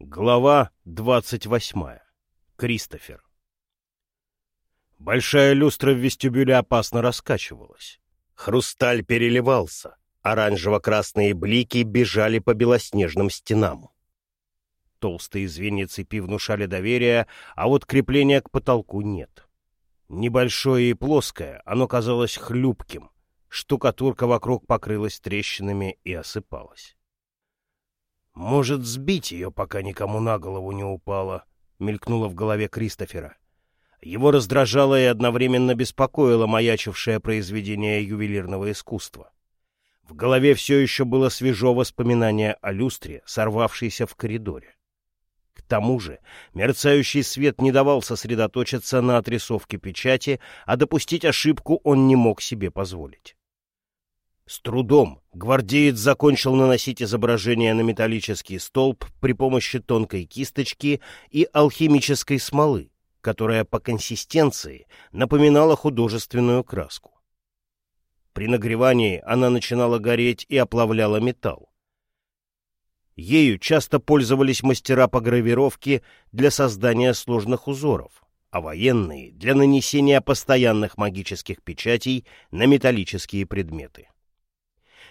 Глава двадцать восьмая. Кристофер. Большая люстра в вестибюле опасно раскачивалась. Хрусталь переливался, оранжево-красные блики бежали по белоснежным стенам. Толстые звенья цепи внушали доверие, а вот крепления к потолку нет. Небольшое и плоское, оно казалось хлюпким. Штукатурка вокруг покрылась трещинами и осыпалась. «Может, сбить ее, пока никому на голову не упало», — мелькнуло в голове Кристофера. Его раздражало и одновременно беспокоило маячившее произведение ювелирного искусства. В голове все еще было свежо воспоминание о люстре, сорвавшейся в коридоре. К тому же мерцающий свет не давал сосредоточиться на отрисовке печати, а допустить ошибку он не мог себе позволить. С трудом гвардеец закончил наносить изображение на металлический столб при помощи тонкой кисточки и алхимической смолы, которая по консистенции напоминала художественную краску. При нагревании она начинала гореть и оплавляла металл. Ею часто пользовались мастера по гравировке для создания сложных узоров, а военные — для нанесения постоянных магических печатей на металлические предметы.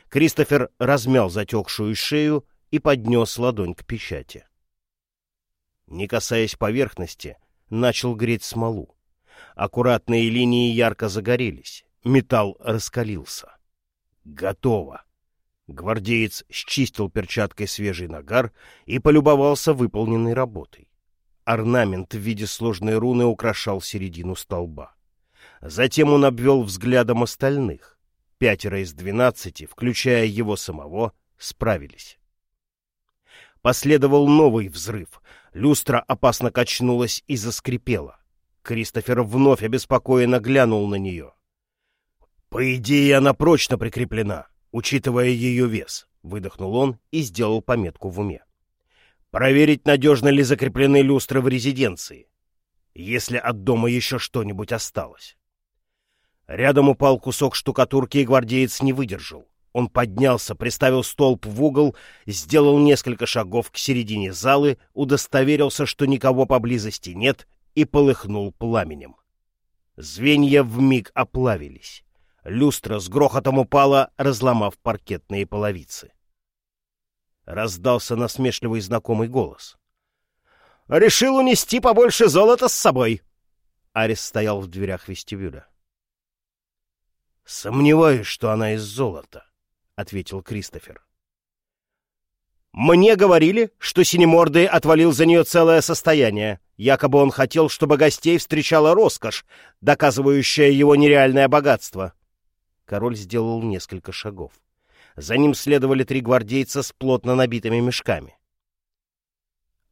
Кристофер размял затекшую шею и поднес ладонь к печати. Не касаясь поверхности, начал греть смолу. Аккуратные линии ярко загорелись, металл раскалился. Готово. Гвардеец счистил перчаткой свежий нагар и полюбовался выполненной работой. Орнамент в виде сложной руны украшал середину столба. Затем он обвел взглядом остальных. Пятеро из двенадцати, включая его самого, справились. Последовал новый взрыв. Люстра опасно качнулась и заскрипела. Кристофер вновь обеспокоенно глянул на нее. «По идее, она прочно прикреплена, учитывая ее вес», — выдохнул он и сделал пометку в уме. «Проверить, надежно ли закреплены люстры в резиденции, если от дома еще что-нибудь осталось». Рядом упал кусок штукатурки, и гвардеец не выдержал. Он поднялся, приставил столб в угол, сделал несколько шагов к середине залы, удостоверился, что никого поблизости нет, и полыхнул пламенем. Звенья вмиг оплавились. Люстра с грохотом упала, разломав паркетные половицы. Раздался насмешливый знакомый голос. «Решил унести побольше золота с собой!» Арис стоял в дверях вестибюля. «Сомневаюсь, что она из золота», — ответил Кристофер. «Мне говорили, что Синемордый отвалил за нее целое состояние. Якобы он хотел, чтобы гостей встречала роскошь, доказывающая его нереальное богатство». Король сделал несколько шагов. За ним следовали три гвардейца с плотно набитыми мешками.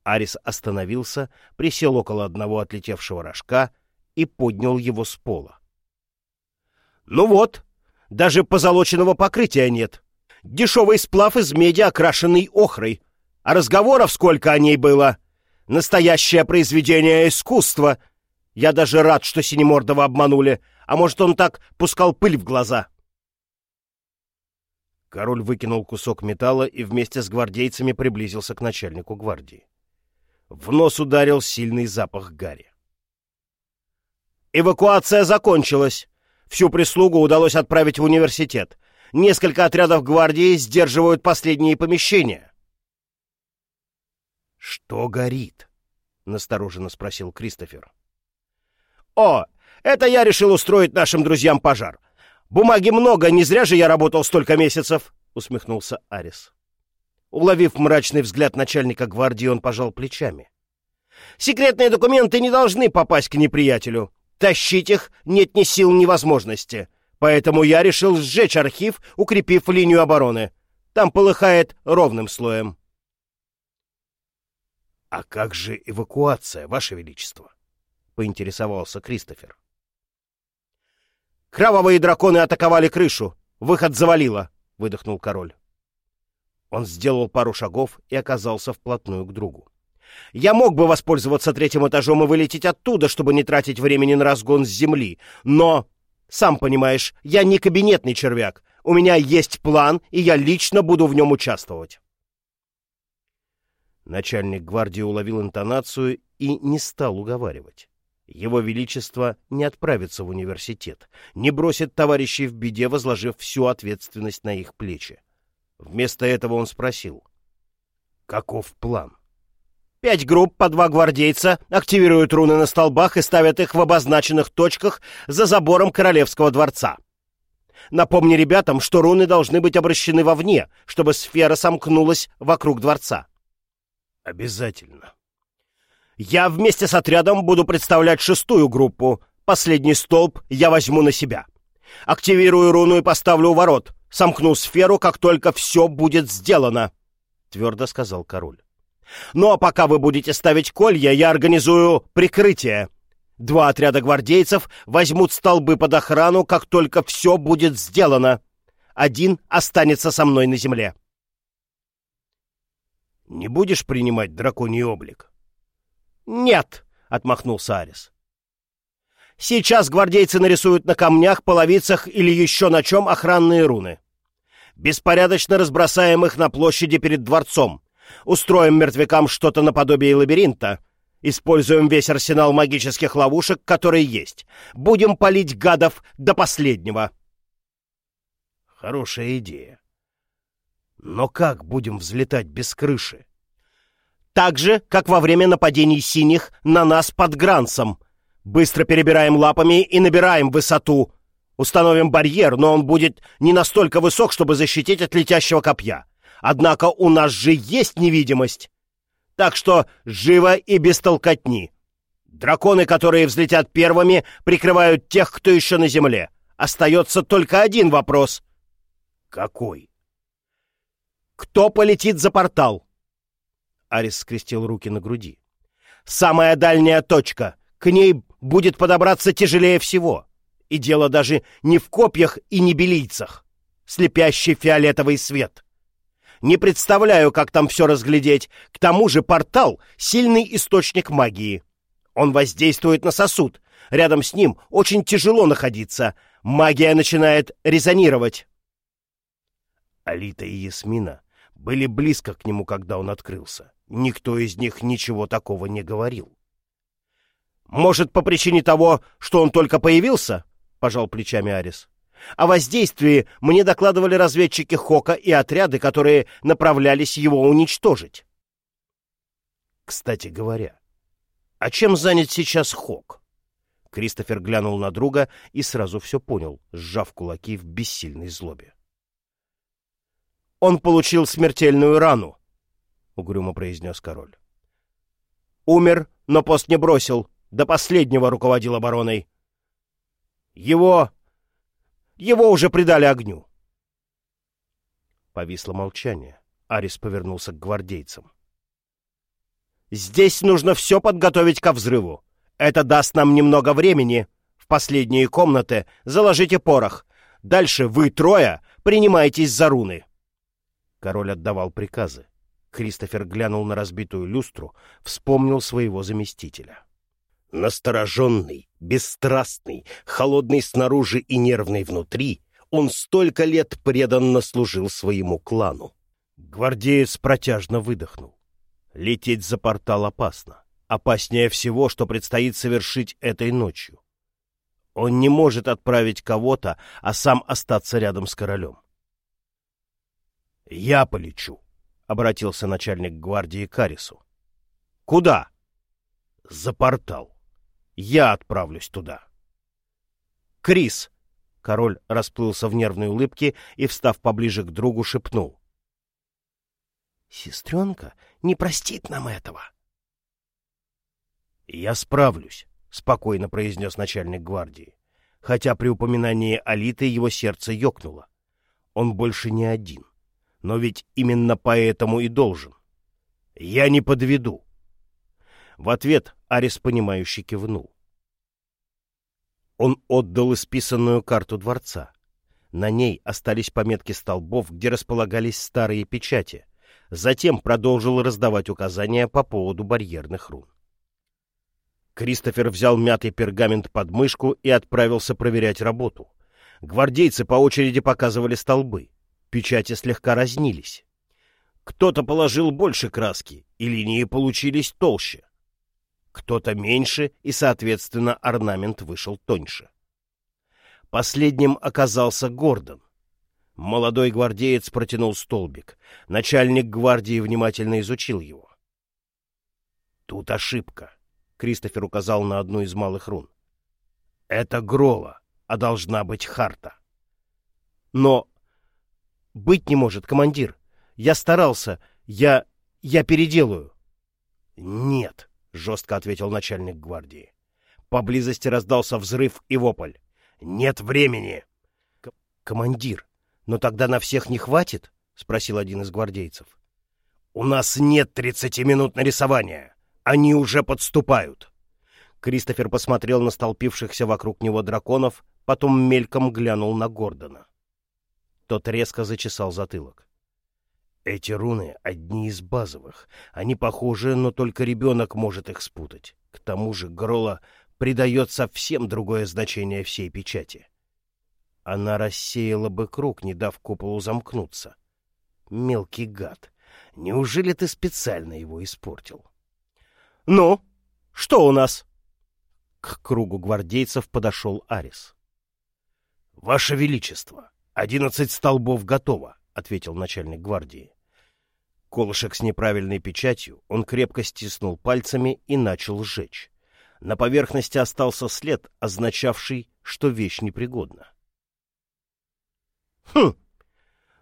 Арис остановился, присел около одного отлетевшего рожка и поднял его с пола. Ну вот, даже позолоченного покрытия нет. Дешевый сплав из меди, окрашенный охрой. А разговоров сколько о ней было. Настоящее произведение искусства. Я даже рад, что Синемордова обманули. А может, он так пускал пыль в глаза. Король выкинул кусок металла и вместе с гвардейцами приблизился к начальнику гвардии. В нос ударил сильный запах гари. «Эвакуация закончилась!» Всю прислугу удалось отправить в университет. Несколько отрядов гвардии сдерживают последние помещения. «Что горит?» — настороженно спросил Кристофер. «О, это я решил устроить нашим друзьям пожар. Бумаги много, не зря же я работал столько месяцев», — усмехнулся Арис. Уловив мрачный взгляд начальника гвардии, он пожал плечами. «Секретные документы не должны попасть к неприятелю. Тащить их нет ни сил, ни возможности. Поэтому я решил сжечь архив, укрепив линию обороны. Там полыхает ровным слоем. — А как же эвакуация, Ваше Величество? — поинтересовался Кристофер. — Кровавые драконы атаковали крышу. Выход завалило, — выдохнул король. Он сделал пару шагов и оказался вплотную к другу. Я мог бы воспользоваться третьим этажом и вылететь оттуда, чтобы не тратить времени на разгон с земли. Но, сам понимаешь, я не кабинетный червяк. У меня есть план, и я лично буду в нем участвовать. Начальник гвардии уловил интонацию и не стал уговаривать. Его Величество не отправится в университет, не бросит товарищей в беде, возложив всю ответственность на их плечи. Вместо этого он спросил. «Каков план?» Пять групп по два гвардейца активируют руны на столбах и ставят их в обозначенных точках за забором Королевского дворца. Напомни ребятам, что руны должны быть обращены вовне, чтобы сфера сомкнулась вокруг дворца. Обязательно. Я вместе с отрядом буду представлять шестую группу. Последний столб я возьму на себя. Активирую руну и поставлю у ворот. Сомкну сферу, как только все будет сделано, — твердо сказал король. Ну а пока вы будете ставить колья, я организую прикрытие. Два отряда гвардейцев возьмут столбы под охрану, как только все будет сделано. Один останется со мной на земле. Не будешь принимать драконий облик? «Нет», — отмахнулся Арис. «Сейчас гвардейцы нарисуют на камнях, половицах или еще на чем охранные руны. Беспорядочно разбросаем их на площади перед дворцом. Устроим мертвякам что-то наподобие лабиринта. Используем весь арсенал магических ловушек, которые есть. Будем палить гадов до последнего». «Хорошая идея. Но как будем взлетать без крыши?» Так же, как во время нападений синих на нас под Грансом. Быстро перебираем лапами и набираем высоту. Установим барьер, но он будет не настолько высок, чтобы защитить от летящего копья. Однако у нас же есть невидимость. Так что живо и без толкотни. Драконы, которые взлетят первыми, прикрывают тех, кто еще на земле. Остается только один вопрос. Какой? Кто полетит за портал? Арис скрестил руки на груди. «Самая дальняя точка. К ней будет подобраться тяжелее всего. И дело даже не в копьях и не белийцах. Слепящий фиолетовый свет. Не представляю, как там все разглядеть. К тому же портал — сильный источник магии. Он воздействует на сосуд. Рядом с ним очень тяжело находиться. Магия начинает резонировать». Алита и Ясмина были близко к нему, когда он открылся. Никто из них ничего такого не говорил. «Может, по причине того, что он только появился?» — пожал плечами Арис. «О воздействии мне докладывали разведчики Хока и отряды, которые направлялись его уничтожить». «Кстати говоря, а чем занят сейчас Хок?» Кристофер глянул на друга и сразу все понял, сжав кулаки в бессильной злобе. «Он получил смертельную рану», — угрюмо произнес король. «Умер, но пост не бросил, до последнего руководил обороной. Его... его уже предали огню». Повисло молчание. Арис повернулся к гвардейцам. «Здесь нужно все подготовить ко взрыву. Это даст нам немного времени. В последние комнаты заложите порох. Дальше вы трое принимаетесь за руны». Король отдавал приказы. Кристофер глянул на разбитую люстру, вспомнил своего заместителя. Настороженный, бесстрастный, холодный снаружи и нервный внутри, он столько лет преданно служил своему клану. Гвардеец протяжно выдохнул. Лететь за портал опасно. Опаснее всего, что предстоит совершить этой ночью. Он не может отправить кого-то, а сам остаться рядом с королем. «Я полечу», — обратился начальник гвардии Карису. «Куда?» «За портал. Я отправлюсь туда». «Крис!» — король расплылся в нервной улыбке и, встав поближе к другу, шепнул. «Сестренка не простит нам этого». «Я справлюсь», — спокойно произнес начальник гвардии, хотя при упоминании Алиты его сердце ёкнуло. Он больше не один но ведь именно поэтому и должен. Я не подведу. В ответ Арис, понимающе кивнул. Он отдал исписанную карту дворца. На ней остались пометки столбов, где располагались старые печати. Затем продолжил раздавать указания по поводу барьерных рун. Кристофер взял мятый пергамент под мышку и отправился проверять работу. Гвардейцы по очереди показывали столбы печати слегка разнились. Кто-то положил больше краски, и линии получились толще. Кто-то меньше, и, соответственно, орнамент вышел тоньше. Последним оказался Гордон. Молодой гвардеец протянул столбик. Начальник гвардии внимательно изучил его. «Тут ошибка», — Кристофер указал на одну из малых рун. «Это Грола, а должна быть Харта». «Но быть не может, командир. Я старался. Я... я переделаю. — Нет, — жестко ответил начальник гвардии. Поблизости раздался взрыв и вопль. — Нет времени! К — Командир, но тогда на всех не хватит? — спросил один из гвардейцев. — У нас нет тридцати минут на рисование. Они уже подступают. Кристофер посмотрел на столпившихся вокруг него драконов, потом мельком глянул на Гордона. Тот резко зачесал затылок. Эти руны одни из базовых. Они похожи, но только ребенок может их спутать. К тому же Грола придает совсем другое значение всей печати. Она рассеяла бы круг, не дав куполу замкнуться. Мелкий гад. Неужели ты специально его испортил? — Ну, что у нас? К кругу гвардейцев подошел Арис. — Ваше Величество, «Одиннадцать столбов готово», — ответил начальник гвардии. Колышек с неправильной печатью он крепко стиснул пальцами и начал сжечь. На поверхности остался след, означавший, что вещь непригодна. «Хм!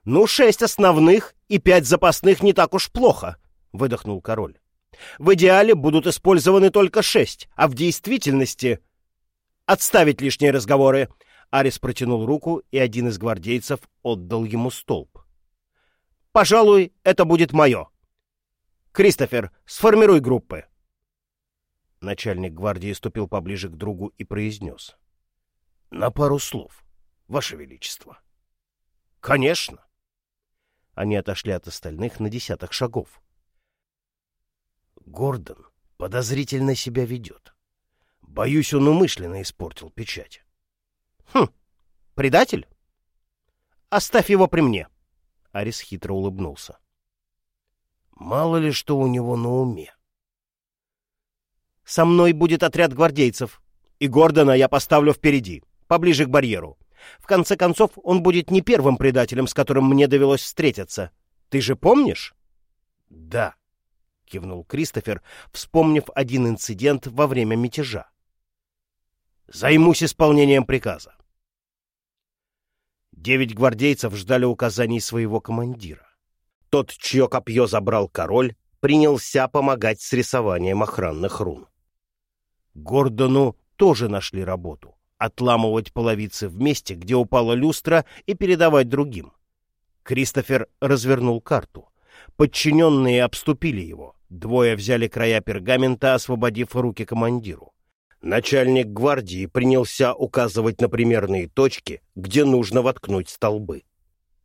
Ну, шесть основных и пять запасных не так уж плохо», — выдохнул король. «В идеале будут использованы только шесть, а в действительности...» «Отставить лишние разговоры. Арис протянул руку, и один из гвардейцев отдал ему столб. «Пожалуй, это будет мое. Кристофер, сформируй группы». Начальник гвардии ступил поближе к другу и произнес. «На пару слов, Ваше Величество». «Конечно». Они отошли от остальных на десяток шагов. Гордон подозрительно себя ведет. Боюсь, он умышленно испортил печать. Хм, предатель? Оставь его при мне. Арис хитро улыбнулся. Мало ли что у него на уме. Со мной будет отряд гвардейцев, и Гордона я поставлю впереди, поближе к барьеру. В конце концов, он будет не первым предателем, с которым мне довелось встретиться. Ты же помнишь? — Да, — кивнул Кристофер, вспомнив один инцидент во время мятежа. Займусь исполнением приказа. Девять гвардейцев ждали указаний своего командира. Тот, чье копье забрал король, принялся помогать с рисованием охранных рун. Гордону тоже нашли работу — отламывать половицы в месте, где упала люстра, и передавать другим. Кристофер развернул карту. Подчиненные обступили его. Двое взяли края пергамента, освободив руки командиру. Начальник гвардии принялся указывать на примерные точки, где нужно воткнуть столбы.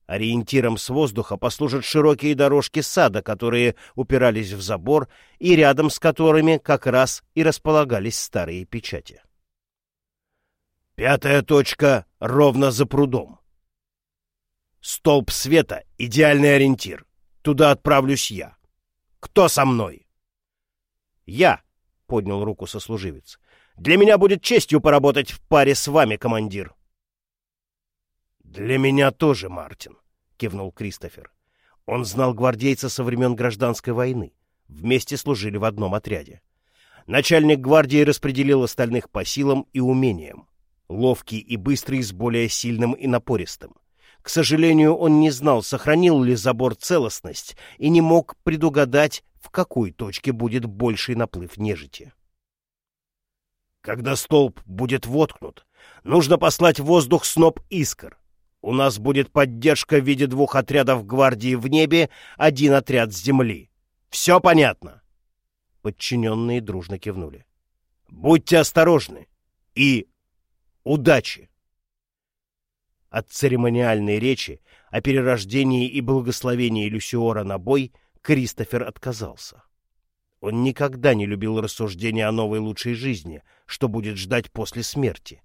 Ориентиром с воздуха послужат широкие дорожки сада, которые упирались в забор и рядом с которыми как раз и располагались старые печати. Пятая точка ровно за прудом. Столб света — идеальный ориентир. Туда отправлюсь я. Кто со мной? — Я, — поднял руку сослуживец. Для меня будет честью поработать в паре с вами, командир. — Для меня тоже, Мартин, — кивнул Кристофер. Он знал гвардейца со времен гражданской войны. Вместе служили в одном отряде. Начальник гвардии распределил остальных по силам и умениям. Ловкий и быстрый с более сильным и напористым. К сожалению, он не знал, сохранил ли забор целостность и не мог предугадать, в какой точке будет больший наплыв нежити. Когда столб будет воткнут, нужно послать в воздух сноп искр. У нас будет поддержка в виде двух отрядов гвардии в небе, один отряд с земли. Все понятно?» Подчиненные дружно кивнули. «Будьте осторожны и удачи!» От церемониальной речи о перерождении и благословении Люсиора на бой Кристофер отказался. Он никогда не любил рассуждения о новой лучшей жизни, что будет ждать после смерти.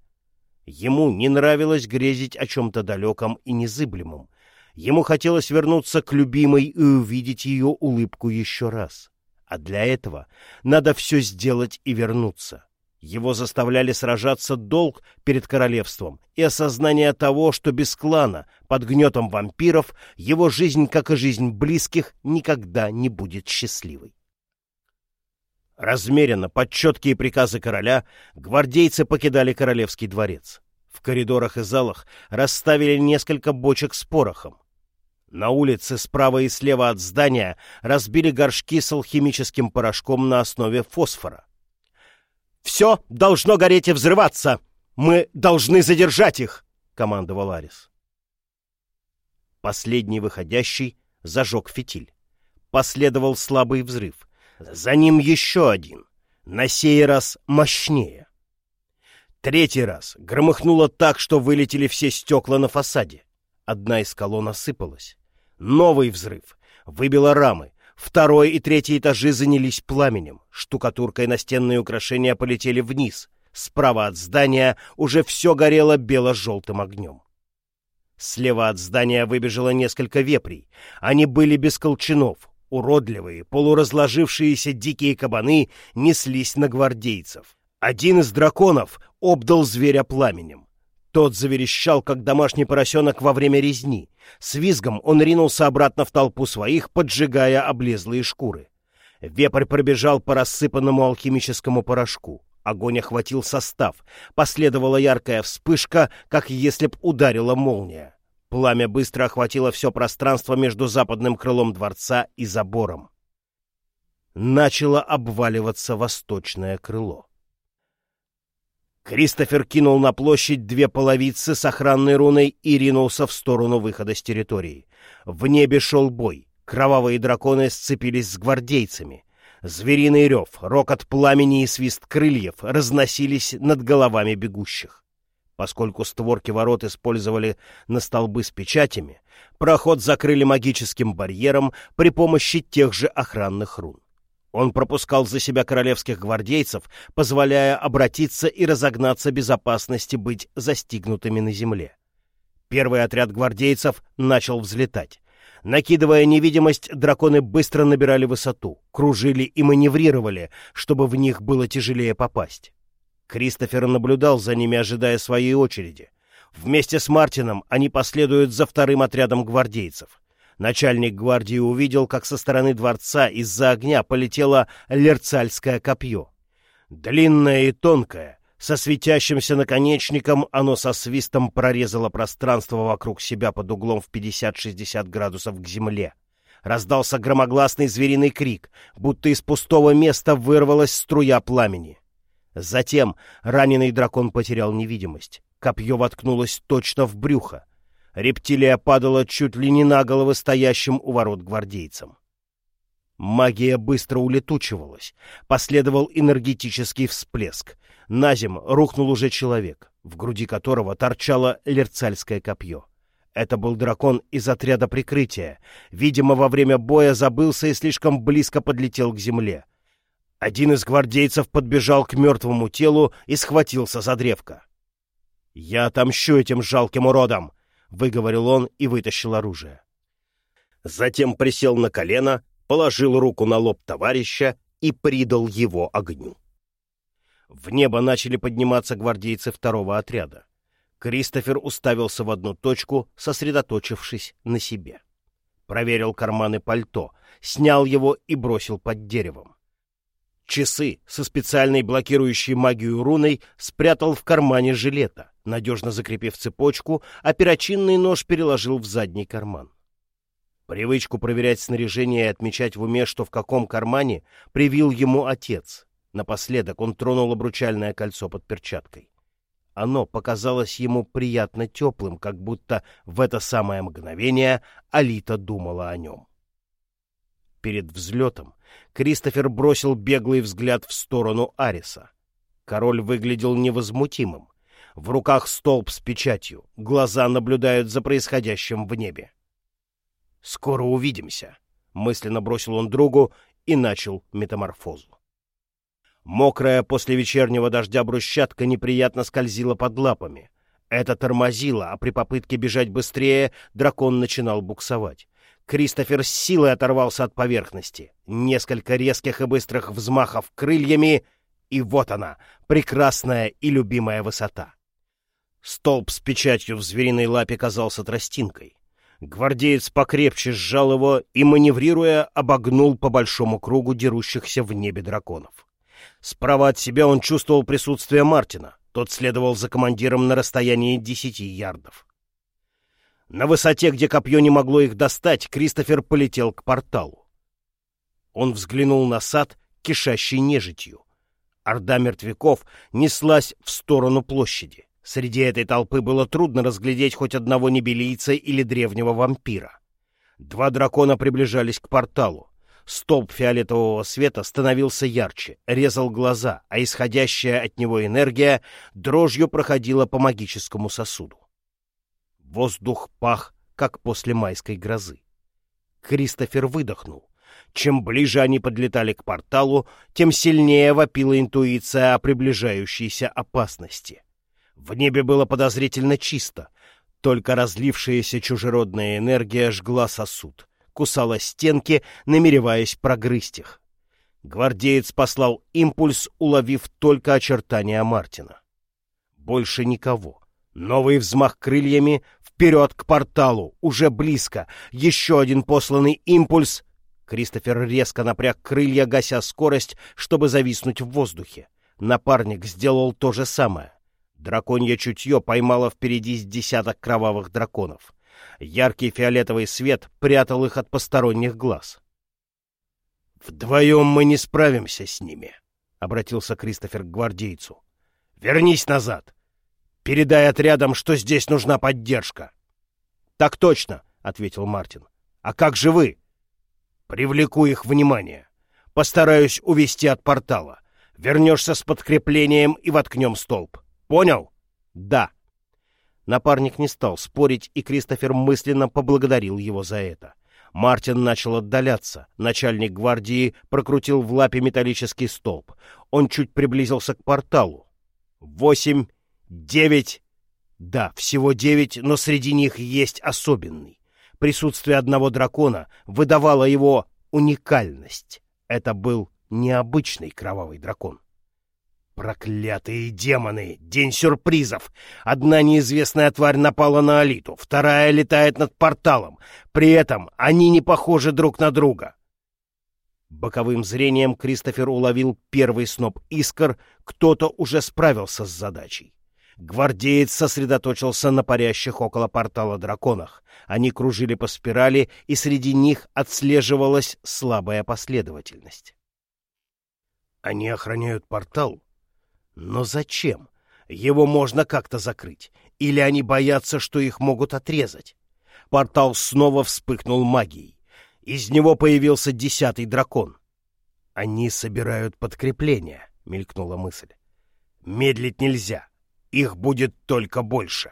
Ему не нравилось грезить о чем-то далеком и незыблемом. Ему хотелось вернуться к любимой и увидеть ее улыбку еще раз. А для этого надо все сделать и вернуться. Его заставляли сражаться долг перед королевством и осознание того, что без клана, под гнетом вампиров, его жизнь, как и жизнь близких, никогда не будет счастливой. Размеренно, под четкие приказы короля, гвардейцы покидали королевский дворец. В коридорах и залах расставили несколько бочек с порохом. На улице справа и слева от здания разбили горшки с алхимическим порошком на основе фосфора. «Все должно гореть и взрываться! Мы должны задержать их!» — командовал Арис. Последний выходящий зажег фитиль. Последовал слабый взрыв. За ним еще один, на сей раз мощнее. Третий раз громыхнуло так, что вылетели все стекла на фасаде. Одна из колонн осыпалась. Новый взрыв. Выбило рамы. Второй и третий этажи занялись пламенем. Штукатурка и настенные украшения полетели вниз. Справа от здания уже все горело бело-желтым огнем. Слева от здания выбежало несколько вепрей. Они были без колчанов. Уродливые, полуразложившиеся дикие кабаны неслись на гвардейцев. Один из драконов обдал зверя пламенем. Тот заверещал, как домашний поросенок во время резни. С визгом он ринулся обратно в толпу своих, поджигая облезлые шкуры. Вепрь пробежал по рассыпанному алхимическому порошку. Огонь охватил состав. Последовала яркая вспышка, как если б ударила молния. Пламя быстро охватило все пространство между западным крылом дворца и забором. Начало обваливаться восточное крыло. Кристофер кинул на площадь две половицы с охранной руной и ринулся в сторону выхода с территории. В небе шел бой. Кровавые драконы сцепились с гвардейцами. Звериный рев, рокот пламени и свист крыльев разносились над головами бегущих. Поскольку створки ворот использовали на столбы с печатями, проход закрыли магическим барьером при помощи тех же охранных рун. Он пропускал за себя королевских гвардейцев, позволяя обратиться и разогнаться безопасности быть застигнутыми на земле. Первый отряд гвардейцев начал взлетать. Накидывая невидимость, драконы быстро набирали высоту, кружили и маневрировали, чтобы в них было тяжелее попасть. Кристофер наблюдал за ними, ожидая своей очереди. Вместе с Мартином они последуют за вторым отрядом гвардейцев. Начальник гвардии увидел, как со стороны дворца из-за огня полетело лерцальское копье. Длинное и тонкое, со светящимся наконечником, оно со свистом прорезало пространство вокруг себя под углом в 50-60 градусов к земле. Раздался громогласный звериный крик, будто из пустого места вырвалась струя пламени. Затем раненый дракон потерял невидимость. Копье воткнулось точно в брюхо. Рептилия падала чуть ли не на головы стоящим у ворот гвардейцам. Магия быстро улетучивалась. Последовал энергетический всплеск. На зем рухнул уже человек, в груди которого торчало лерцальское копье. Это был дракон из отряда прикрытия. Видимо, во время боя забылся и слишком близко подлетел к земле. Один из гвардейцев подбежал к мертвому телу и схватился за древко. «Я отомщу этим жалким уродам!» выговорил он и вытащил оружие. Затем присел на колено, положил руку на лоб товарища и придал его огню. В небо начали подниматься гвардейцы второго отряда. Кристофер уставился в одну точку, сосредоточившись на себе. Проверил карманы пальто, снял его и бросил под деревом. Часы со специальной блокирующей магию руной спрятал в кармане жилета. Надежно закрепив цепочку, а перочинный нож переложил в задний карман. Привычку проверять снаряжение и отмечать в уме, что в каком кармане, привил ему отец. Напоследок он тронул обручальное кольцо под перчаткой. Оно показалось ему приятно теплым, как будто в это самое мгновение Алита думала о нем. Перед взлетом Кристофер бросил беглый взгляд в сторону Ариса. Король выглядел невозмутимым. В руках столб с печатью. Глаза наблюдают за происходящим в небе. «Скоро увидимся», — мысленно бросил он другу и начал метаморфозу. Мокрая после вечернего дождя брусчатка неприятно скользила под лапами. Это тормозило, а при попытке бежать быстрее дракон начинал буксовать. Кристофер с силой оторвался от поверхности. Несколько резких и быстрых взмахов крыльями, и вот она, прекрасная и любимая высота. Столб с печатью в звериной лапе казался тростинкой. Гвардеец покрепче сжал его и, маневрируя, обогнул по большому кругу дерущихся в небе драконов. Справа от себя он чувствовал присутствие Мартина. Тот следовал за командиром на расстоянии десяти ярдов. На высоте, где копье не могло их достать, Кристофер полетел к порталу. Он взглянул на сад, кишащий нежитью. Орда мертвяков неслась в сторону площади. Среди этой толпы было трудно разглядеть хоть одного небелийца или древнего вампира. Два дракона приближались к порталу. Столб фиолетового света становился ярче, резал глаза, а исходящая от него энергия дрожью проходила по магическому сосуду. Воздух пах, как после майской грозы. Кристофер выдохнул. Чем ближе они подлетали к порталу, тем сильнее вопила интуиция о приближающейся опасности. В небе было подозрительно чисто, только разлившаяся чужеродная энергия жгла сосуд, кусала стенки, намереваясь прогрызть их. Гвардеец послал импульс, уловив только очертания Мартина. Больше никого. Новый взмах крыльями, вперед к порталу, уже близко. Еще один посланный импульс. Кристофер резко напряг крылья, гася скорость, чтобы зависнуть в воздухе. Напарник сделал то же самое. Драконье чутье поймало впереди с десяток кровавых драконов. Яркий фиолетовый свет прятал их от посторонних глаз. «Вдвоем мы не справимся с ними», — обратился Кристофер к гвардейцу. «Вернись назад. Передай отрядам, что здесь нужна поддержка». «Так точно», — ответил Мартин. «А как же вы?» «Привлеку их внимание. Постараюсь увести от портала. Вернешься с подкреплением и воткнем столб. Понял? Да. Напарник не стал спорить, и Кристофер мысленно поблагодарил его за это. Мартин начал отдаляться. Начальник гвардии прокрутил в лапе металлический столб. Он чуть приблизился к порталу. Восемь, девять... Да, всего девять, но среди них есть особенный. Присутствие одного дракона выдавало его уникальность. Это был необычный кровавый дракон. Проклятые демоны! День сюрпризов! Одна неизвестная тварь напала на Алиту, вторая летает над порталом. При этом они не похожи друг на друга. Боковым зрением Кристофер уловил первый сноп искр, кто-то уже справился с задачей. Гвардеец сосредоточился на парящих около портала драконах. Они кружили по спирали, и среди них отслеживалась слабая последовательность. «Они охраняют портал?» Но зачем? Его можно как-то закрыть. Или они боятся, что их могут отрезать? Портал снова вспыхнул магией. Из него появился десятый дракон. «Они собирают подкрепление», — мелькнула мысль. «Медлить нельзя. Их будет только больше».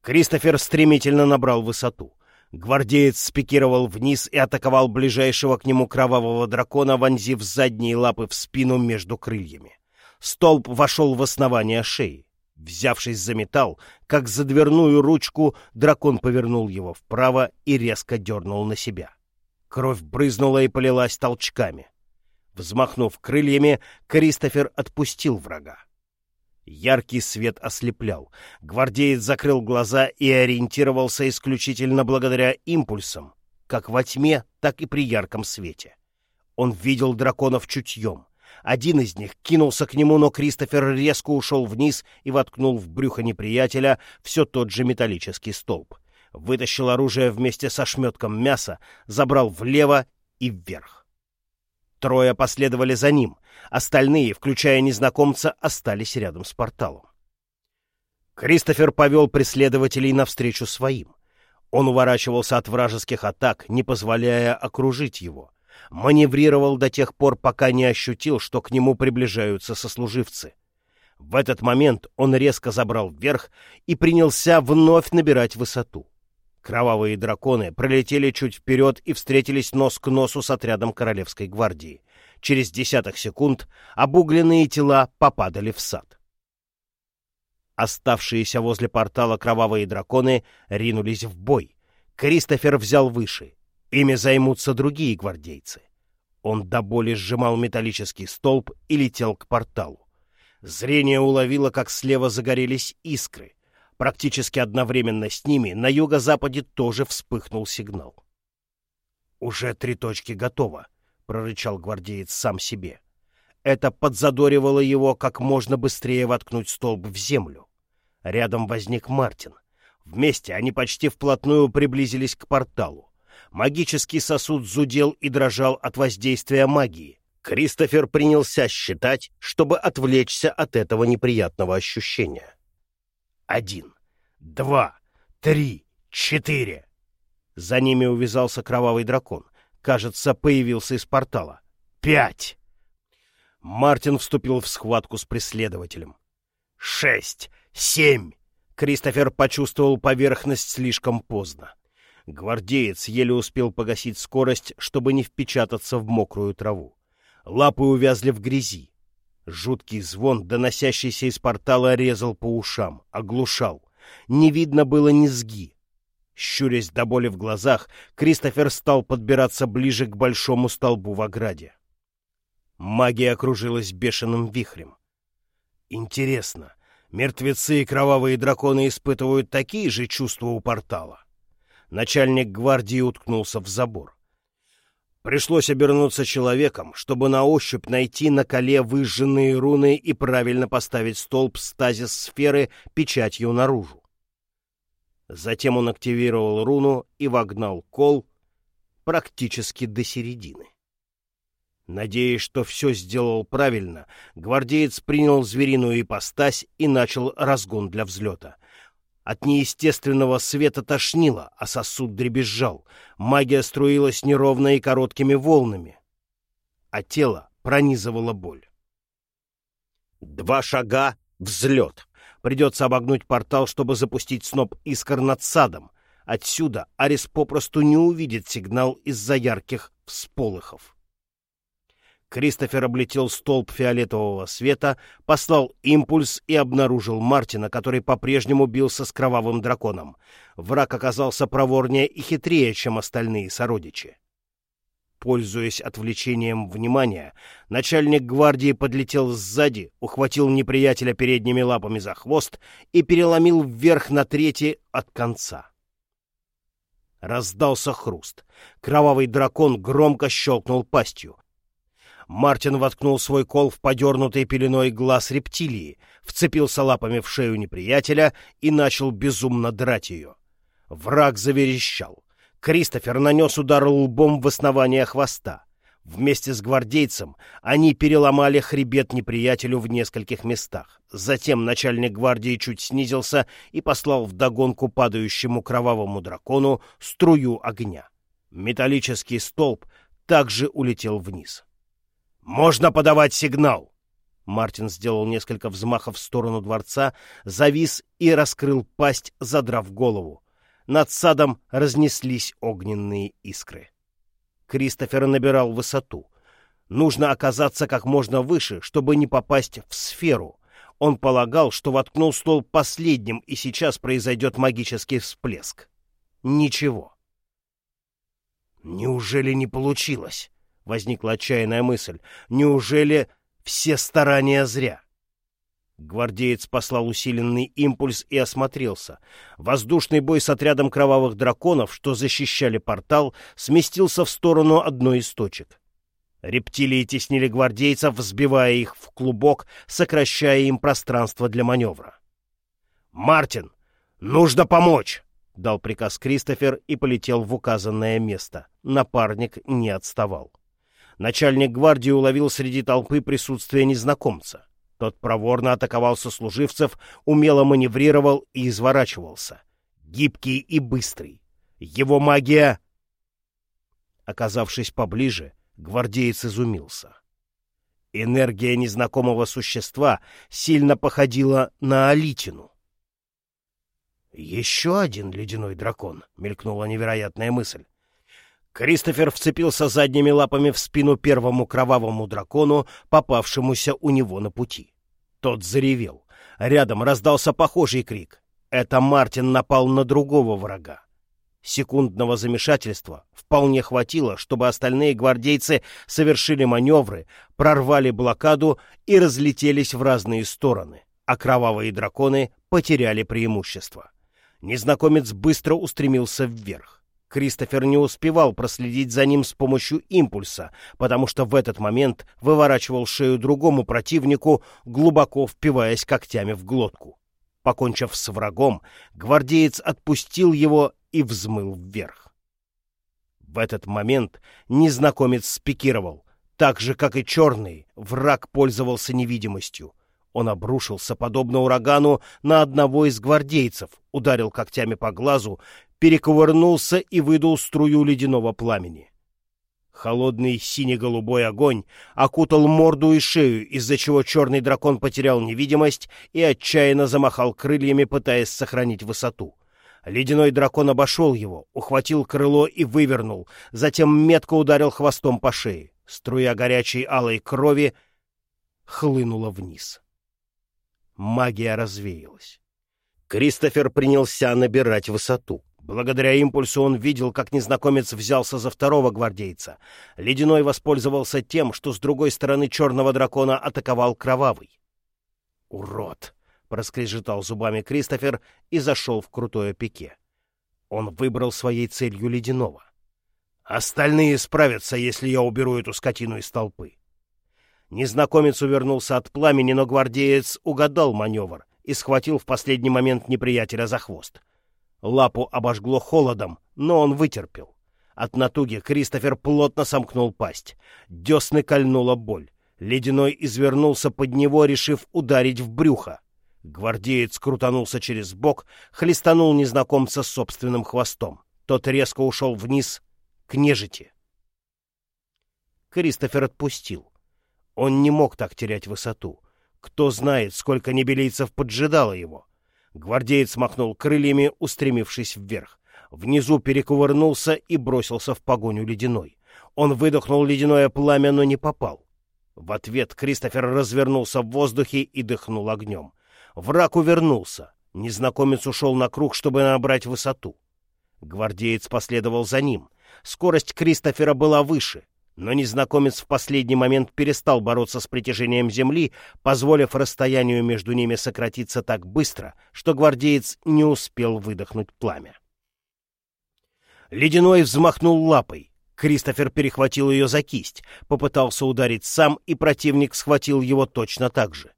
Кристофер стремительно набрал высоту. Гвардеец спикировал вниз и атаковал ближайшего к нему кровавого дракона, вонзив задние лапы в спину между крыльями. Столб вошел в основание шеи. Взявшись за металл, как за дверную ручку, дракон повернул его вправо и резко дернул на себя. Кровь брызнула и полилась толчками. Взмахнув крыльями, Кристофер отпустил врага. Яркий свет ослеплял. Гвардеец закрыл глаза и ориентировался исключительно благодаря импульсам, как во тьме, так и при ярком свете. Он видел драконов чутьем. Один из них кинулся к нему, но Кристофер резко ушел вниз и воткнул в брюхо неприятеля все тот же металлический столб. Вытащил оружие вместе со шметком мяса, забрал влево и вверх. Трое последовали за ним. Остальные, включая незнакомца, остались рядом с порталом. Кристофер повел преследователей навстречу своим. Он уворачивался от вражеских атак, не позволяя окружить его. Маневрировал до тех пор, пока не ощутил, что к нему приближаются сослуживцы. В этот момент он резко забрал вверх и принялся вновь набирать высоту. Кровавые драконы пролетели чуть вперед и встретились нос к носу с отрядом Королевской гвардии. Через десяток секунд обугленные тела попадали в сад. Оставшиеся возле портала кровавые драконы ринулись в бой. Кристофер взял выше. Ими займутся другие гвардейцы. Он до боли сжимал металлический столб и летел к порталу. Зрение уловило, как слева загорелись искры. Практически одновременно с ними на юго-западе тоже вспыхнул сигнал. «Уже три точки готово», — прорычал гвардеец сам себе. Это подзадоривало его как можно быстрее воткнуть столб в землю. Рядом возник Мартин. Вместе они почти вплотную приблизились к порталу. Магический сосуд зудел и дрожал от воздействия магии. Кристофер принялся считать, чтобы отвлечься от этого неприятного ощущения. Один, два, три, четыре. За ними увязался кровавый дракон. Кажется, появился из портала. Пять. Мартин вступил в схватку с преследователем. Шесть, семь. Кристофер почувствовал поверхность слишком поздно. Гвардеец еле успел погасить скорость, чтобы не впечататься в мокрую траву. Лапы увязли в грязи. Жуткий звон, доносящийся из портала, резал по ушам, оглушал. Не видно было низги. Щурясь до боли в глазах, Кристофер стал подбираться ближе к большому столбу в ограде. Магия окружилась бешеным вихрем. Интересно, мертвецы и кровавые драконы испытывают такие же чувства у портала? Начальник гвардии уткнулся в забор. Пришлось обернуться человеком, чтобы на ощупь найти на коле выжженные руны и правильно поставить столб стазис сферы печатью наружу. Затем он активировал руну и вогнал кол практически до середины. Надеясь, что все сделал правильно, гвардеец принял звериную ипостась и начал разгон для взлета. От неестественного света тошнило, а сосуд дребезжал. Магия струилась неровно и короткими волнами, а тело пронизывало боль. Два шага — взлет. Придется обогнуть портал, чтобы запустить сноп искр над садом. Отсюда Арис попросту не увидит сигнал из-за ярких всполохов. Кристофер облетел столб фиолетового света, послал импульс и обнаружил Мартина, который по-прежнему бился с кровавым драконом. Враг оказался проворнее и хитрее, чем остальные сородичи. Пользуясь отвлечением внимания, начальник гвардии подлетел сзади, ухватил неприятеля передними лапами за хвост и переломил вверх на трети от конца. Раздался хруст. Кровавый дракон громко щелкнул пастью. Мартин воткнул свой кол в подернутый пеленой глаз рептилии, вцепился лапами в шею неприятеля и начал безумно драть ее. Враг заверещал. Кристофер нанес удар лбом в основание хвоста. Вместе с гвардейцем они переломали хребет неприятелю в нескольких местах. Затем начальник гвардии чуть снизился и послал вдогонку падающему кровавому дракону струю огня. Металлический столб также улетел вниз. «Можно подавать сигнал!» Мартин сделал несколько взмахов в сторону дворца, завис и раскрыл пасть, задрав голову. Над садом разнеслись огненные искры. Кристофер набирал высоту. Нужно оказаться как можно выше, чтобы не попасть в сферу. Он полагал, что воткнул стол последним, и сейчас произойдет магический всплеск. Ничего. Неужели не получилось? Возникла отчаянная мысль. Неужели все старания зря? Гвардеец послал усиленный импульс и осмотрелся. Воздушный бой с отрядом кровавых драконов, что защищали портал, сместился в сторону одной из точек. Рептилии теснили гвардейцев, взбивая их в клубок, сокращая им пространство для маневра. «Мартин, нужно помочь!» — дал приказ Кристофер и полетел в указанное место. Напарник не отставал. Начальник гвардии уловил среди толпы присутствие незнакомца. Тот проворно атаковал сослуживцев, умело маневрировал и изворачивался. Гибкий и быстрый. Его магия... Оказавшись поближе, гвардеец изумился. Энергия незнакомого существа сильно походила на Алитину. «Еще один ледяной дракон», — мелькнула невероятная мысль. Кристофер вцепился задними лапами в спину первому кровавому дракону, попавшемуся у него на пути. Тот заревел. Рядом раздался похожий крик. Это Мартин напал на другого врага. Секундного замешательства вполне хватило, чтобы остальные гвардейцы совершили маневры, прорвали блокаду и разлетелись в разные стороны, а кровавые драконы потеряли преимущество. Незнакомец быстро устремился вверх. Кристофер не успевал проследить за ним с помощью импульса, потому что в этот момент выворачивал шею другому противнику, глубоко впиваясь когтями в глотку. Покончив с врагом, гвардеец отпустил его и взмыл вверх. В этот момент незнакомец спикировал. Так же, как и черный, враг пользовался невидимостью. Он обрушился, подобно урагану, на одного из гвардейцев, ударил когтями по глазу, перекувырнулся и выдул струю ледяного пламени. Холодный сине-голубой огонь окутал морду и шею, из-за чего черный дракон потерял невидимость и отчаянно замахал крыльями, пытаясь сохранить высоту. Ледяной дракон обошел его, ухватил крыло и вывернул, затем метко ударил хвостом по шее. Струя горячей алой крови хлынула вниз. Магия развеялась. Кристофер принялся набирать высоту. Благодаря импульсу он видел, как незнакомец взялся за второго гвардейца. Ледяной воспользовался тем, что с другой стороны черного дракона атаковал кровавый. «Урод!» — проскрежетал зубами Кристофер и зашел в крутое пике. Он выбрал своей целью ледяного. «Остальные справятся, если я уберу эту скотину из толпы». Незнакомец увернулся от пламени, но гвардеец угадал маневр и схватил в последний момент неприятеля за хвост. Лапу обожгло холодом, но он вытерпел. От натуги Кристофер плотно сомкнул пасть. Десны кольнула боль. Ледяной извернулся под него, решив ударить в брюхо. Гвардеец крутанулся через бок, хлестанул незнакомца собственным хвостом. Тот резко ушел вниз к нежити. Кристофер отпустил. Он не мог так терять высоту. Кто знает, сколько небелийцев поджидало его. Гвардеец махнул крыльями, устремившись вверх. Внизу перекувырнулся и бросился в погоню ледяной. Он выдохнул ледяное пламя, но не попал. В ответ Кристофер развернулся в воздухе и дыхнул огнем. Враг увернулся. Незнакомец ушел на круг, чтобы набрать высоту. Гвардеец последовал за ним. Скорость Кристофера была выше но незнакомец в последний момент перестал бороться с притяжением земли, позволив расстоянию между ними сократиться так быстро, что гвардеец не успел выдохнуть пламя. Ледяной взмахнул лапой. Кристофер перехватил ее за кисть, попытался ударить сам, и противник схватил его точно так же.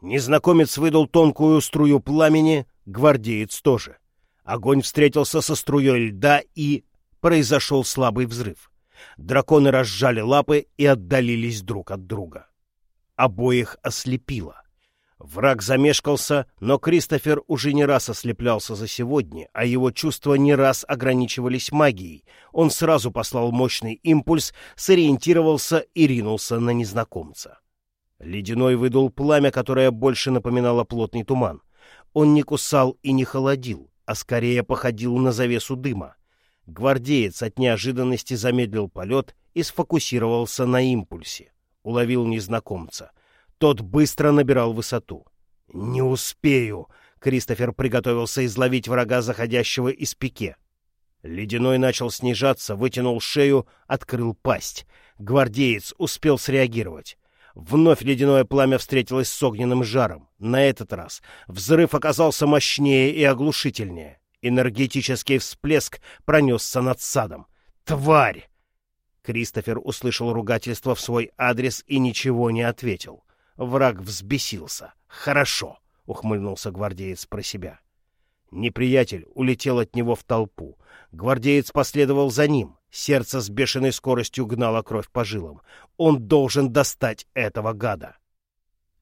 Незнакомец выдал тонкую струю пламени, гвардеец тоже. Огонь встретился со струей льда, и произошел слабый взрыв. Драконы разжали лапы и отдалились друг от друга. Обоих ослепило. Враг замешкался, но Кристофер уже не раз ослеплялся за сегодня, а его чувства не раз ограничивались магией. Он сразу послал мощный импульс, сориентировался и ринулся на незнакомца. Ледяной выдул пламя, которое больше напоминало плотный туман. Он не кусал и не холодил, а скорее походил на завесу дыма. Гвардеец от неожиданности замедлил полет и сфокусировался на импульсе. Уловил незнакомца. Тот быстро набирал высоту. «Не успею!» — Кристофер приготовился изловить врага, заходящего из пике. Ледяной начал снижаться, вытянул шею, открыл пасть. Гвардеец успел среагировать. Вновь ледяное пламя встретилось с огненным жаром. На этот раз взрыв оказался мощнее и оглушительнее. Энергетический всплеск пронесся над садом. «Тварь!» Кристофер услышал ругательство в свой адрес и ничего не ответил. Враг взбесился. «Хорошо!» — ухмыльнулся гвардеец про себя. Неприятель улетел от него в толпу. Гвардеец последовал за ним. Сердце с бешеной скоростью гнало кровь по жилам. Он должен достать этого гада.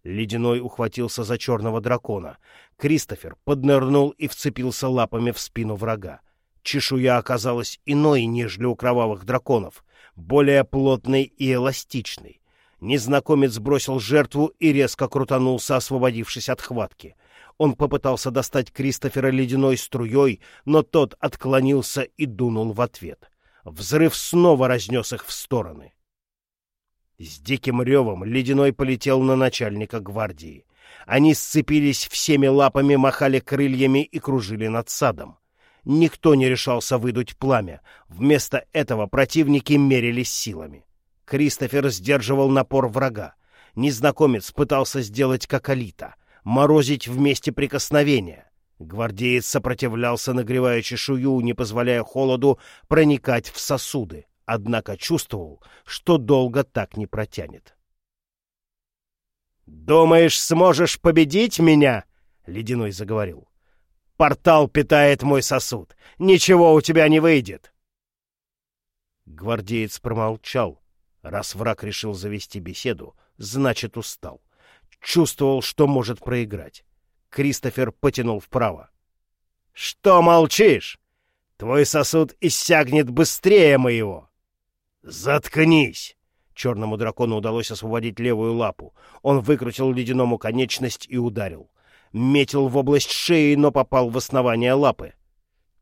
Ледяной ухватился за черного дракона. Кристофер поднырнул и вцепился лапами в спину врага. Чешуя оказалась иной, нежели у кровавых драконов, более плотной и эластичной. Незнакомец бросил жертву и резко крутанулся, освободившись от хватки. Он попытался достать Кристофера ледяной струей, но тот отклонился и дунул в ответ. Взрыв снова разнес их в стороны. С диким ревом Ледяной полетел на начальника гвардии. Они сцепились всеми лапами, махали крыльями и кружили над садом. Никто не решался выдуть пламя. Вместо этого противники мерились силами. Кристофер сдерживал напор врага. Незнакомец пытался сделать как Алита — морозить вместе прикосновения. Гвардеец сопротивлялся, нагревая чешую, не позволяя холоду проникать в сосуды, однако чувствовал, что долго так не протянет. «Думаешь, сможешь победить меня?» — Ледяной заговорил. «Портал питает мой сосуд. Ничего у тебя не выйдет». Гвардеец промолчал. Раз враг решил завести беседу, значит, устал. Чувствовал, что может проиграть. Кристофер потянул вправо. «Что молчишь? Твой сосуд иссягнет быстрее моего!» «Заткнись!» Черному дракону удалось освободить левую лапу. Он выкрутил ледяному конечность и ударил. Метил в область шеи, но попал в основание лапы.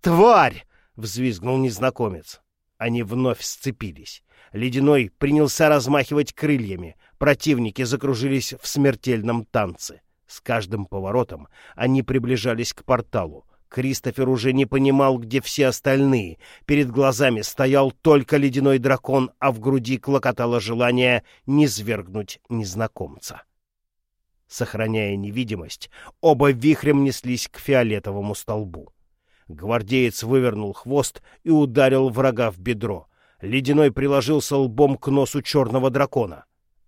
«Тварь!» — взвизгнул незнакомец. Они вновь сцепились. Ледяной принялся размахивать крыльями. Противники закружились в смертельном танце. С каждым поворотом они приближались к порталу. Кристофер уже не понимал, где все остальные. Перед глазами стоял только ледяной дракон, а в груди клокотало желание низвергнуть незнакомца. Сохраняя невидимость, оба вихрем неслись к фиолетовому столбу. Гвардеец вывернул хвост и ударил врага в бедро. Ледяной приложился лбом к носу черного дракона.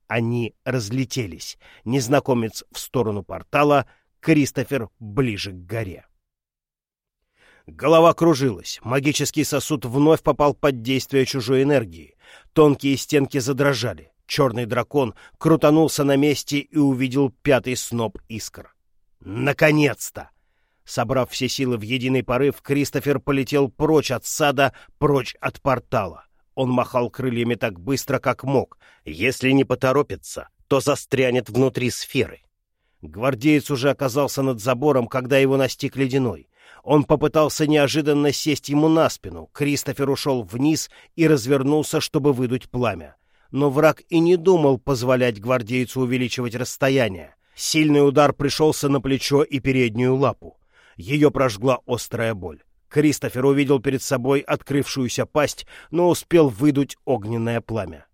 Они разлетелись. Незнакомец в сторону портала, Кристофер ближе к горе. Голова кружилась, магический сосуд вновь попал под действие чужой энергии. Тонкие стенки задрожали. Черный дракон крутанулся на месте и увидел пятый сноп искр. Наконец-то! Собрав все силы в единый порыв, Кристофер полетел прочь от сада, прочь от портала. Он махал крыльями так быстро, как мог. Если не поторопится, то застрянет внутри сферы. Гвардеец уже оказался над забором, когда его настиг ледяной. Он попытался неожиданно сесть ему на спину. Кристофер ушел вниз и развернулся, чтобы выдуть пламя. Но враг и не думал позволять гвардейцу увеличивать расстояние. Сильный удар пришелся на плечо и переднюю лапу. Ее прожгла острая боль. Кристофер увидел перед собой открывшуюся пасть, но успел выдуть огненное пламя.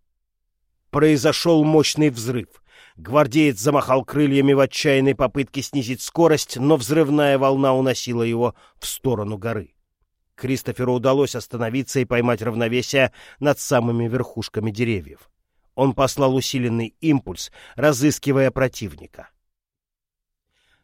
Произошел мощный взрыв. Гвардеец замахал крыльями в отчаянной попытке снизить скорость, но взрывная волна уносила его в сторону горы. Кристоферу удалось остановиться и поймать равновесие над самыми верхушками деревьев. Он послал усиленный импульс, разыскивая противника.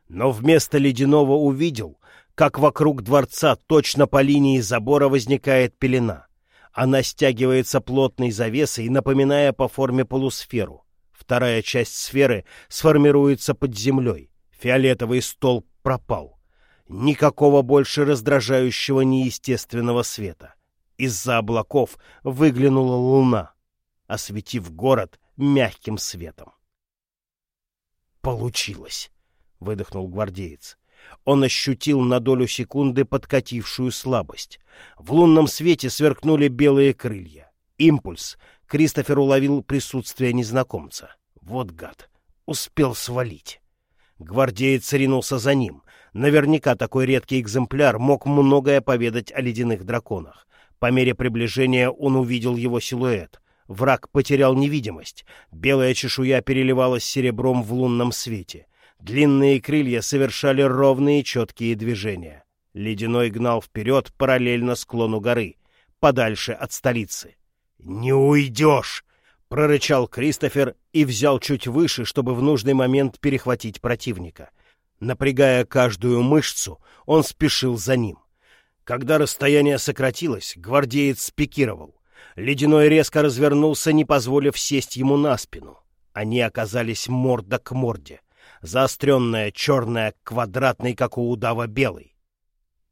Но вместо ледяного увидел, как вокруг дворца точно по линии забора возникает пелена. Она стягивается плотной завесой, напоминая по форме полусферу. Вторая часть сферы сформируется под землей. Фиолетовый столб пропал. Никакого больше раздражающего неестественного света. Из-за облаков выглянула луна, осветив город мягким светом. «Получилось!» — выдохнул гвардеец. Он ощутил на долю секунды подкатившую слабость. В лунном свете сверкнули белые крылья. Импульс, Кристофер уловил присутствие незнакомца. Вот гад! Успел свалить. Гвардеец ринулся за ним. Наверняка такой редкий экземпляр мог многое поведать о ледяных драконах. По мере приближения он увидел его силуэт. Враг потерял невидимость. Белая чешуя переливалась серебром в лунном свете. Длинные крылья совершали ровные четкие движения. Ледяной гнал вперед параллельно склону горы, подальше от столицы. «Не уйдешь!» — прорычал Кристофер и взял чуть выше, чтобы в нужный момент перехватить противника. Напрягая каждую мышцу, он спешил за ним. Когда расстояние сократилось, гвардеец спикировал. Ледяной резко развернулся, не позволив сесть ему на спину. Они оказались морда к морде. Заостренная, черная, квадратный, как у удава, белый.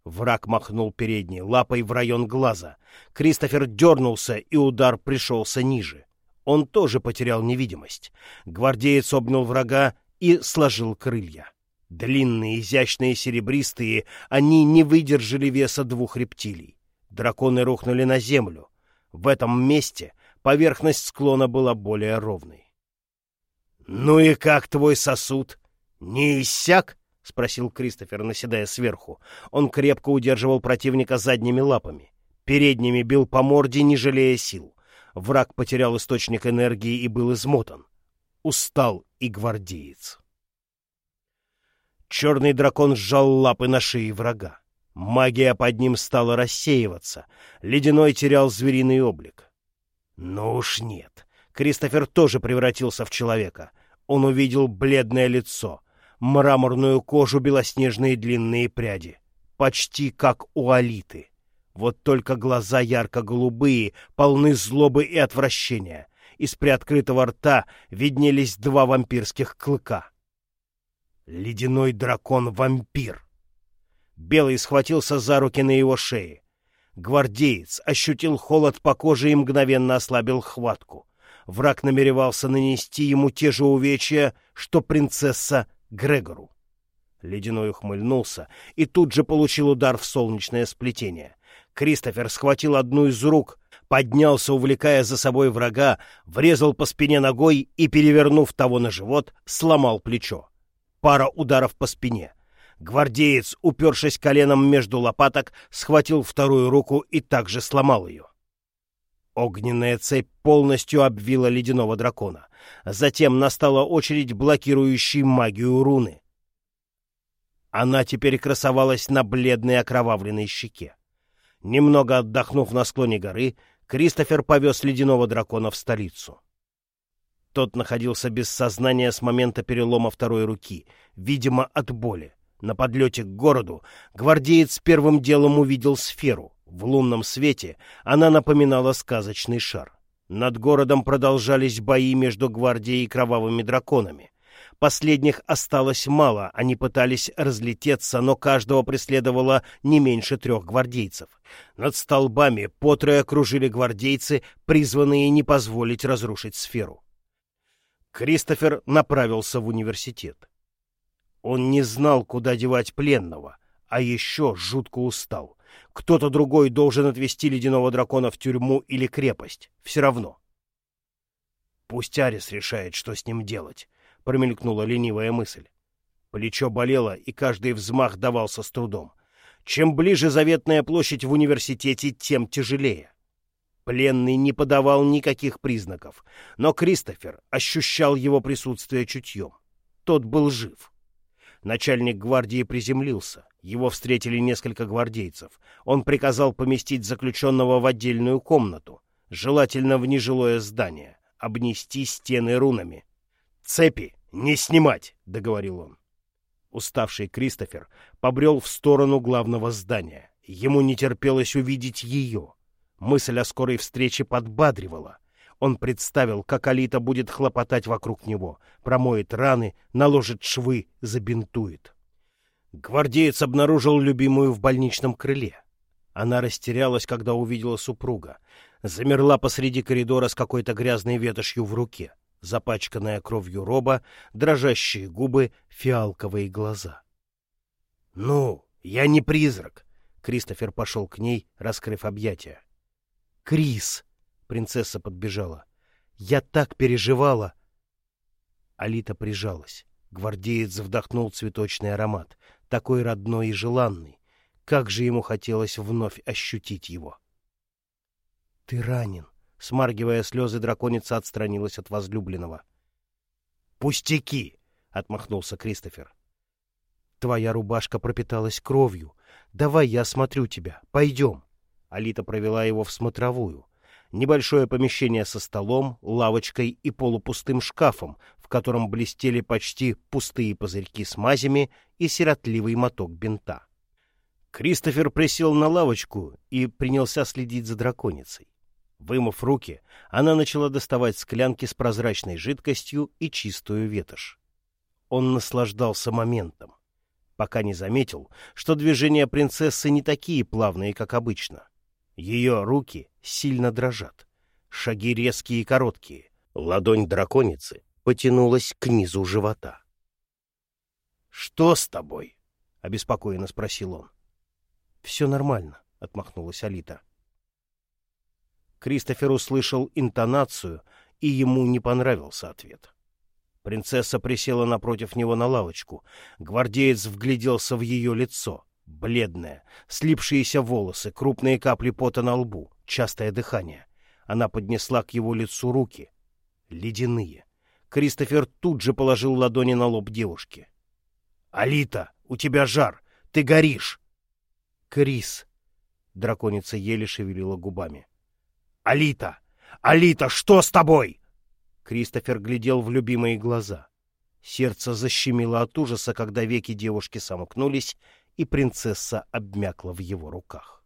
Враг махнул передней лапой в район глаза. Кристофер дернулся, и удар пришелся ниже. Он тоже потерял невидимость. Гвардеец обнял врага и сложил крылья. Длинные, изящные, серебристые, они не выдержали веса двух рептилий. Драконы рухнули на землю. В этом месте поверхность склона была более ровной. — Ну и как твой сосуд? «Не иссяк?» — спросил Кристофер, наседая сверху. Он крепко удерживал противника задними лапами. Передними бил по морде, не жалея сил. Враг потерял источник энергии и был измотан. Устал и гвардеец. Черный дракон сжал лапы на шее врага. Магия под ним стала рассеиваться. Ледяной терял звериный облик. Но уж нет. Кристофер тоже превратился в человека. Он увидел бледное лицо, мраморную кожу, белоснежные длинные пряди. Почти как у Алиты. Вот только глаза ярко-голубые, полны злобы и отвращения. Из приоткрытого рта виднелись два вампирских клыка. Ледяной дракон-вампир. Белый схватился за руки на его шее. Гвардеец ощутил холод по коже и мгновенно ослабил хватку. Враг намеревался нанести ему те же увечья, что принцесса Грегору. Ледяной ухмыльнулся и тут же получил удар в солнечное сплетение. Кристофер схватил одну из рук, поднялся, увлекая за собой врага, врезал по спине ногой и, перевернув того на живот, сломал плечо. Пара ударов по спине — Гвардеец, упершись коленом между лопаток, схватил вторую руку и также сломал ее. Огненная цепь полностью обвила ледяного дракона. Затем настала очередь блокирующей магию руны. Она теперь красовалась на бледной окровавленной щеке. Немного отдохнув на склоне горы, Кристофер повез ледяного дракона в столицу. Тот находился без сознания с момента перелома второй руки, видимо, от боли. На подлете к городу гвардеец первым делом увидел сферу. В лунном свете она напоминала сказочный шар. Над городом продолжались бои между гвардией и кровавыми драконами. Последних осталось мало, они пытались разлететься, но каждого преследовало не меньше трех гвардейцев. Над столбами потрое окружили гвардейцы, призванные не позволить разрушить сферу. Кристофер направился в университет. Он не знал, куда девать пленного, а еще жутко устал. Кто-то другой должен отвезти ледяного дракона в тюрьму или крепость. Все равно. Пусть Арис решает, что с ним делать, — промелькнула ленивая мысль. Плечо болело, и каждый взмах давался с трудом. Чем ближе заветная площадь в университете, тем тяжелее. Пленный не подавал никаких признаков, но Кристофер ощущал его присутствие чутьем. Тот был жив. Начальник гвардии приземлился. Его встретили несколько гвардейцев. Он приказал поместить заключенного в отдельную комнату, желательно в нежилое здание, обнести стены рунами. «Цепи не снимать!» — договорил он. Уставший Кристофер побрел в сторону главного здания. Ему не терпелось увидеть ее. Мысль о скорой встрече подбадривала. Он представил, как Алита будет хлопотать вокруг него, промоет раны, наложит швы, забинтует. Гвардеец обнаружил любимую в больничном крыле. Она растерялась, когда увидела супруга. Замерла посреди коридора с какой-то грязной ветошью в руке. Запачканная кровью роба, дрожащие губы, фиалковые глаза. — Ну, я не призрак! — Кристофер пошел к ней, раскрыв объятия. — Крис! Принцесса подбежала. «Я так переживала!» Алита прижалась. Гвардеец вдохнул цветочный аромат, такой родной и желанный. Как же ему хотелось вновь ощутить его. «Ты ранен!» — смаргивая слезы, драконица отстранилась от возлюбленного. «Пустяки!» — отмахнулся Кристофер. «Твоя рубашка пропиталась кровью. Давай я осмотрю тебя. Пойдем!» Алита провела его в смотровую небольшое помещение со столом, лавочкой и полупустым шкафом, в котором блестели почти пустые пузырьки с мазями и сиротливый моток бинта. Кристофер присел на лавочку и принялся следить за драконицей. Вымыв руки, она начала доставать склянки с прозрачной жидкостью и чистую ветошь. Он наслаждался моментом, пока не заметил, что движения принцессы не такие плавные, как обычно. Ее руки сильно дрожат. Шаги резкие и короткие. Ладонь драконицы потянулась к низу живота. «Что с тобой?» — обеспокоенно спросил он. «Все нормально», — отмахнулась Алита. Кристофер услышал интонацию, и ему не понравился ответ. Принцесса присела напротив него на лавочку. Гвардеец вгляделся в ее лицо. Бледное, слипшиеся волосы, крупные капли пота на лбу, частое дыхание. Она поднесла к его лицу руки. Ледяные. Кристофер тут же положил ладони на лоб девушки. «Алита, у тебя жар! Ты горишь!» «Крис!» — драконица еле шевелила губами. «Алита! Алита, что с тобой?» Кристофер глядел в любимые глаза. Сердце защемило от ужаса, когда веки девушки сомкнулись, и принцесса обмякла в его руках.